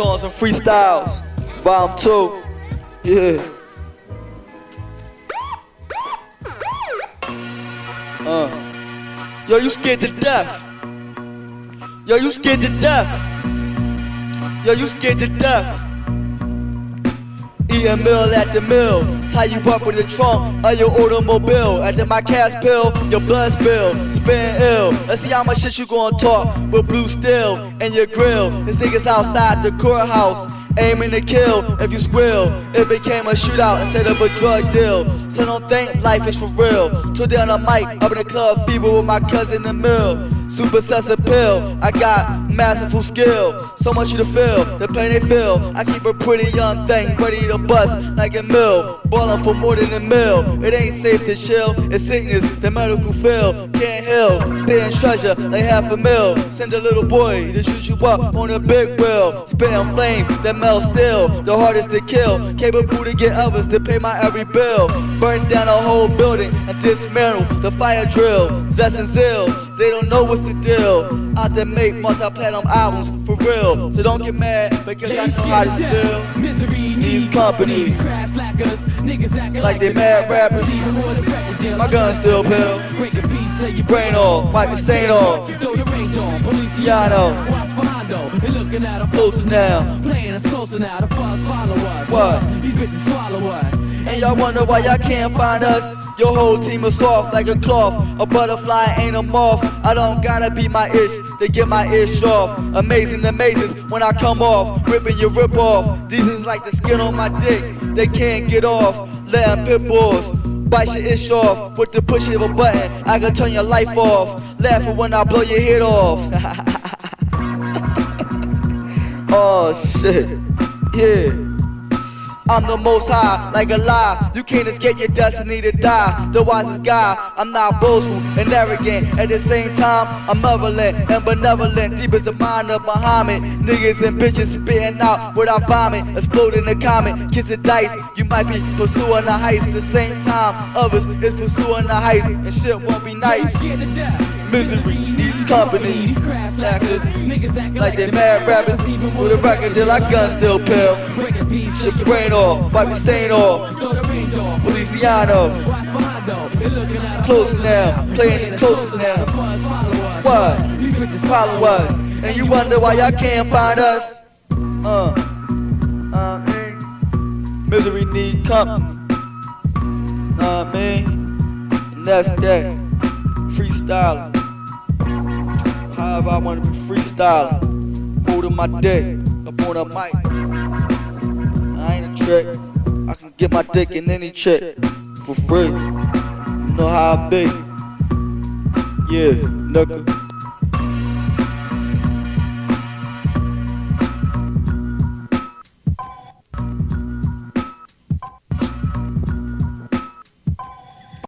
songs and freestyles. Volume 2. Yeah. Uh. Yo, you scared to death. Yo, you scared to death. Yo, you scared to death. Eat a meal at the mill. Tie you up with the trunk of your automobile. After my cash pill, your blood spill. Spin ill. Let's see how much shit you gonna talk with blue steel and your grill. This niggas outside the courthouse aiming to kill if you squeal. It became a shootout instead of a drug deal. So don't think life is for real. Today on the mic, up in the club, fever with my cousin Emil. Super sensitive pill, I got masterful skill. So much you to feel, the pain they feel. I keep a pretty young thing ready to bust like a mill. Ballin' for more than a mill. It ain't safe to chill, it's sickness, the medical feel. Can't heal, stay in treasure like half a mill. Send a little boy to shoot you up on a big wheel. Spitting flame, that melt still. The hardest to kill, capable to get others to pay my every bill. Burn down a whole building and dismantle the fire drill. Zest and zeal, they don't know what's the deal. Out to make multi-platinum albums for real. So don't get mad because I know how to steal. These companies like they mad rappers. My gun still pill. Brain off, wipe the stain off. Yeah, I know. Closer now. Playing us closer now. The fuck follow us. What? These bitches swallow us. And y'all wonder why y'all can't find us. Your whole team is soft like a cloth. A butterfly ain't a moth. I don't gotta be my ish to get my ish off. Amazing amazes when I come off. Ripping your rip off. These is like the skin on my dick. They can't get off. Letting pit bulls. Bite your ish off with the push of a button. I can turn your life off. Laughing when I blow your head off. oh shit. Yeah. I'm the most high, like a lie. You can't escape your destiny to die. The wisest guy, I'm not boastful and arrogant. At the same time, I'm malevolent and benevolent. Deep as the mind of Muhammad. Niggas and bitches spitting out without vomit. Exploding the comet, kiss the dice. You might be pursuing a heist. At the same time, others is pursuing a heist. And shit won't be nice. Misery, companies, actors, like they mad rappers. With a record deal, I gun still pill. Shit brain off, wipe your stain off. Feliciano, close now, playing it close now. What? Follow us, and you wonder why y'all can't find us. Uh, uh, man. Misery need company. Nah, man. And that's that. Freestyling. I wanna be freestyling. Holding my dick up on a mic. I ain't a trick. I can get my dick in any chick for free. You know how I be. Yeah, nigga.